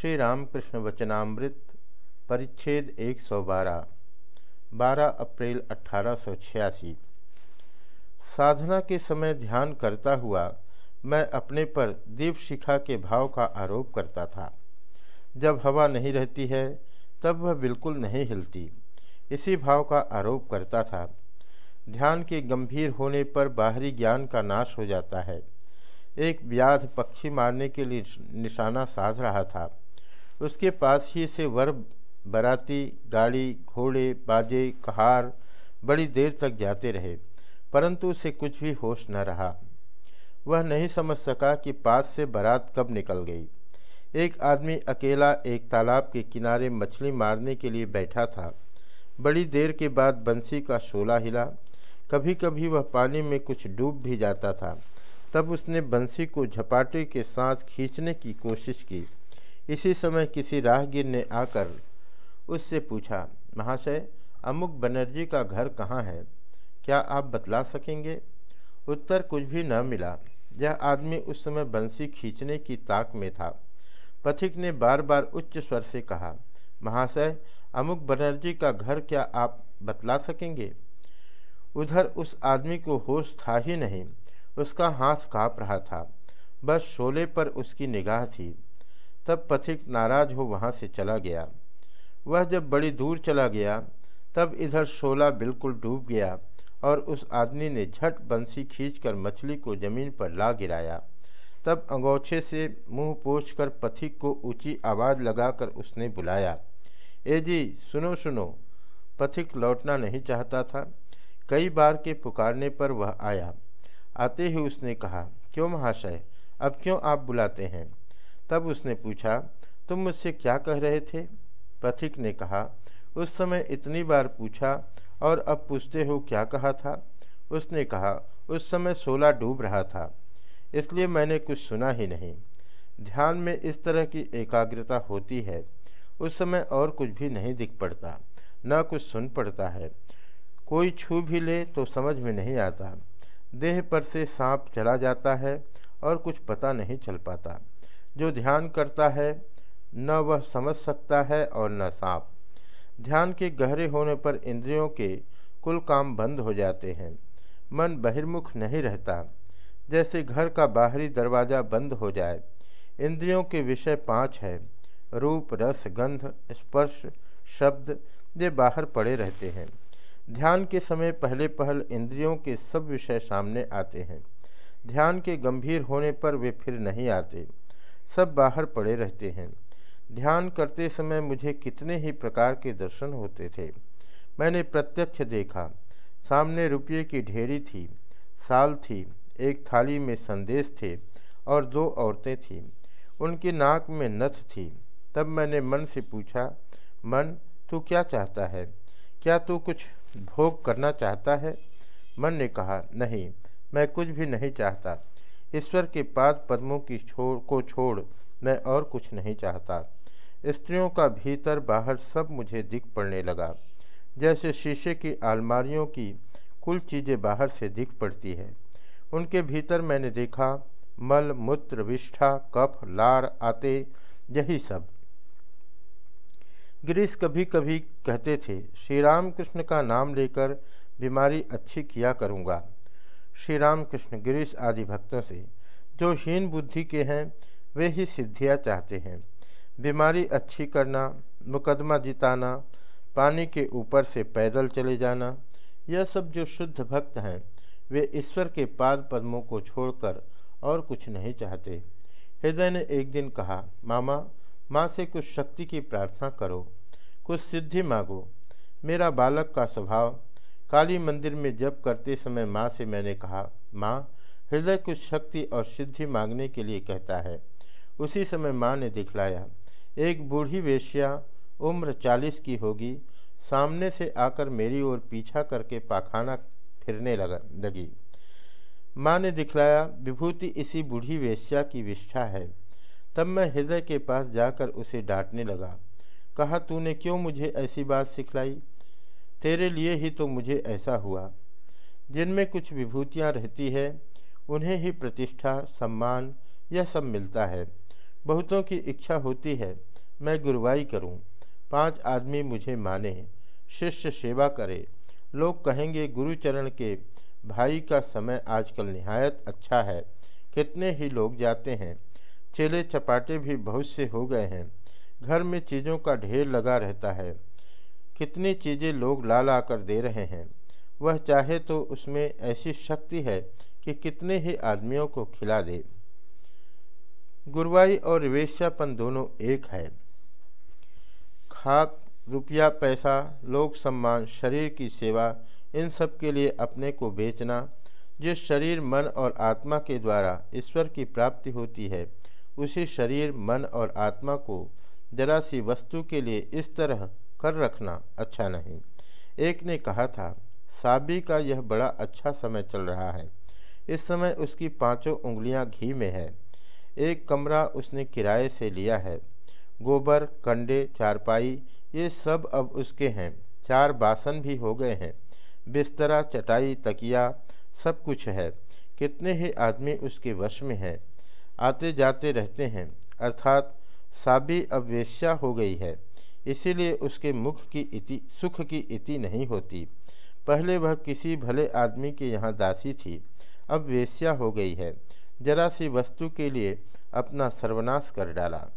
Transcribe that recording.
श्री रामकृष्ण वचनामृत, परिच्छेद 112 12 अप्रैल अठारह साधना के समय ध्यान करता हुआ मैं अपने पर दीप शिखा के भाव का आरोप करता था। जब हवा नहीं रहती है, तब वह बिल्कुल नहीं हिलती, इसी भाव का आरोप करता था। ध्यान के गंभीर होने पर बाहरी ज्ञान का नाश हो जाता है। एक व्याध पक्षी मारने के लिए निशाना साध रहा था। उसके पास ही से वर बराती, गाड़ी, घोड़े, बाजे, कहार बड़ी देर तक जाते रहे, परंतु उसे कुछ भी होश न रहा। वह नहीं समझ सका कि पास से बारात कब निकल गई। एक आदमी अकेला एक तालाब के किनारे मछली मारने के लिए बैठा था। बड़ी देर के बाद बंसी का शोला हिला। कभी कभी वह पानी में कुछ डूब भी जाता था। तब उसने बंसी को झपाटे के साथ खींचने की कोशिश की। इसी समय किसी राहगीर ने आकर उससे पूछा, महाशय, अमुक बनर्जी का घर कहाँ है? क्या आप बतला सकेंगे? उत्तर कुछ भी न मिला। यह आदमी उस समय बंसी खींचने की ताक में था। पथिक ने बार बार उच्च स्वर से कहा, महाशय, अमुक बनर्जी का घर क्या आप बतला सकेंगे? उधर उस आदमी को होश था ही नहीं। उसका हाथ काँप रहा था। बस शोले पर उसकी निगाह थी। तब पथिक नाराज़ हो वहाँ से चला गया। वह जब बड़ी दूर चला गया, तब इधर शोला बिल्कुल डूब गया और उस आदमी ने झट बंसी खींचकर मछली को ज़मीन पर ला गिराया। तब अंगोछे से मुँह पोछकर पथिक को ऊँची आवाज़ लगाकर उसने बुलाया, ए जी, सुनो सुनो पथिक लौटना नहीं चाहता था। कई बार के पुकारने पर वह आया। आते ही उसने कहा, क्यों महाशय, अब क्यों आप बुलाते हैं? तब उसने पूछा, तुम मुझसे क्या कह रहे थे? पथिक ने कहा, उस समय इतनी बार पूछा और अब पूछते हो क्या कहा था? उसने कहा, उस समय सोला डूब रहा था, इसलिए मैंने कुछ सुना ही नहीं। ध्यान में इस तरह की एकाग्रता होती है, उस समय और कुछ भी नहीं दिख पड़ता, न कुछ सुन पड़ता है। कोई छू भी ले तो समझ में नहीं आता। देह पर से सांप चला जाता है और कुछ पता नहीं चल पाता। जो ध्यान करता है, न वह समझ सकता है और न सांप। ध्यान के गहरे होने पर इंद्रियों के कुल काम बंद हो जाते हैं। मन बहिर्मुख नहीं रहता। जैसे घर का बाहरी दरवाज़ा बंद हो जाए, इंद्रियों के विषय पाँच है। रूप, रस, गंध, स्पर्श, शब्द, ये बाहर पड़े रहते हैं। ध्यान के समय पहले पहल इंद्रियों के सब विषय सामने आते हैं। ध्यान के गंभीर होने पर वे फिर नहीं आते। सब बाहर पड़े रहते हैं। ध्यान करते समय मुझे कितने ही प्रकार के दर्शन होते थे। मैंने प्रत्यक्ष देखा, सामने रुपये की ढेरी थी, साल थी, एक थाली में संदेश थे और दो औरतें थीं। उनकी नाक में नथ थी। तब मैंने मन से पूछा, मन, तू क्या चाहता है? क्या तू कुछ भोग करना चाहता है? मन ने कहा, नहीं, मैं कुछ भी नहीं चाहता। ईश्वर के पाद पद्मों की छोड़, को छोड़ मैं और कुछ नहीं चाहता। स्त्रियों का भीतर बाहर सब मुझे दिख पड़ने लगा। जैसे शीशे की आलमारियों की कुल चीज़ें बाहर से दिख पड़ती है। उनके भीतर मैंने देखा, मल, मूत्र, विष्ठा, कफ, लार, आते, यही सब। गिरीश कभी कभी कहते थे श्री राम कृष्ण का नाम लेकर बीमारी अच्छी किया करूँगा। श्री राम कृष्ण गिरीश आदि भक्तों से जो हीन बुद्धि के हैं, वे ही सिद्धियाँ चाहते हैं। बीमारी अच्छी करना, मुकदमा जिताना, पानी के ऊपर से पैदल चले जाना, यह सब जो शुद्ध भक्त हैं, वे ईश्वर के पाद पद्मों को छोड़कर और कुछ नहीं चाहते। हृदय ने एक दिन कहा, मामा, माँ से कुछ शक्ति की प्रार्थना करो, कुछ सिद्धि मांगो। मेरा बालक का स्वभाव काली मंदिर में जप करते समय माँ से मैंने कहा, माँ, हृदय कुछ शक्ति और सिद्धि मांगने के लिए कहता है। उसी समय माँ ने दिखलाया, एक बूढ़ी वेश्या, उम्र चालीस की होगी, सामने से आकर मेरी ओर पीछा करके पाखाना फिरने लगा, लगी। माँ ने दिखलाया, विभूति इसी बूढ़ी वेश्या की विष्ठा है। तब मैं हृदय के पास जाकर उसे डांटने लगा, कहा, तूने क्यों मुझे ऐसी बात सिखलाई? तेरे लिए ही तो मुझे ऐसा हुआ। जिनमें कुछ विभूतियाँ रहती है उन्हें ही प्रतिष्ठा सम्मान यह सब मिलता है। बहुतों की इच्छा होती है मैं गुरुवाई करूँ, पाँच आदमी मुझे माने शिष्य सेवा करे। लोग कहेंगे गुरुचरण के भाई का समय आजकल निहायत अच्छा है कितने ही लोग जाते हैं। चेले चपाटे भी बहुत से हो गए हैं। घर में चीज़ों का ढेर लगा रहता है। कितनी चीज़ें लोग ला ला कर दे रहे हैं। वह चाहे तो उसमें ऐसी शक्ति है कि कितने ही आदमियों को खिला दे। गुरवाई और वेश्यापन दोनों एक है। खाक, रुपया, पैसा, लोक सम्मान, शरीर की सेवा, इन सब के लिए अपने को बेचना जिस शरीर, मन और आत्मा के द्वारा ईश्वर की प्राप्ति होती है, उसी शरीर, मन और आत्मा को जरा सी वस्तु के लिए इस तरह कर रखना अच्छा नहीं। एक ने कहा था, साबी का यह बड़ा अच्छा समय चल रहा है। इस समय उसकी पाँचों उंगलियाँ घी में है। एक कमरा उसने किराए से लिया है। गोबर, कंडे, चारपाई, ये सब अब उसके हैं। चार बासन भी हो गए हैं। बिस्तरा, चटाई, तकिया, सब कुछ है। कितने ही आदमी उसके वश में हैं। आते जाते रहते हैं। अर्थात साबी अब वेश्या हो गई है। इसीलिए उसके मुख की इति, सुख की इति नहीं होती। पहले वह किसी भले आदमी के यहाँ दासी थी। अब वेश्या हो गई है। जरा सी वस्तु के लिए अपना सर्वनाश कर डाला।